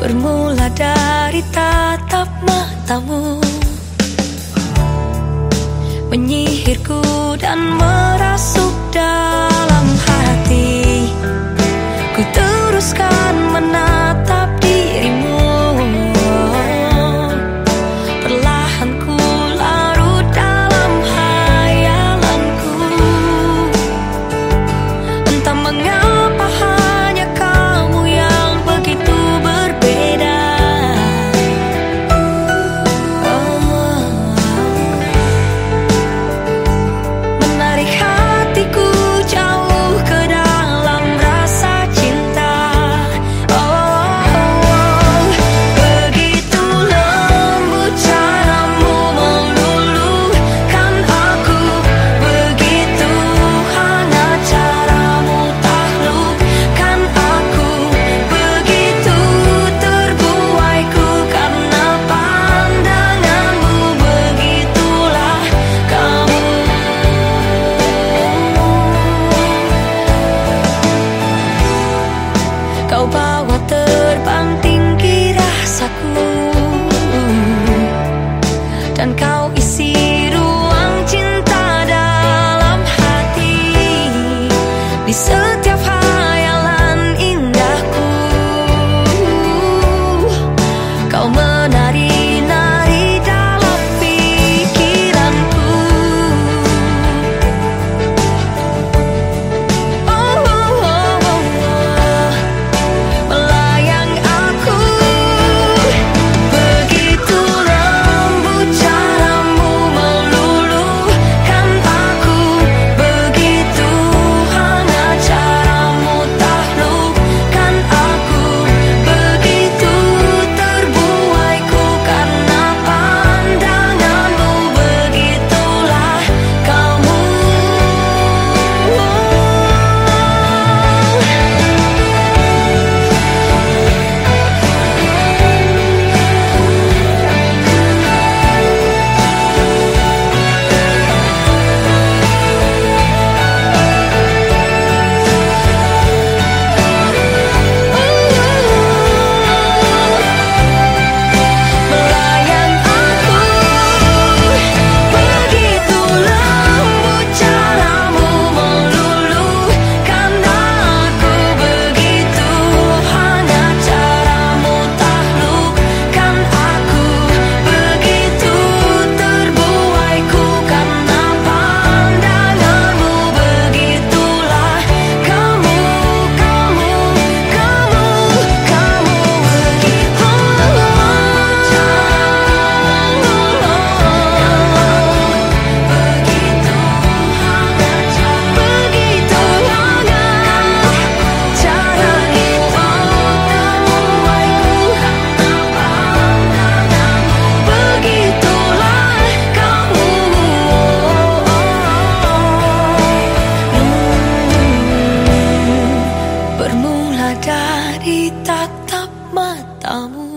Bermula dari tatap matamu. Menyihirku dan be so dari tatap matamu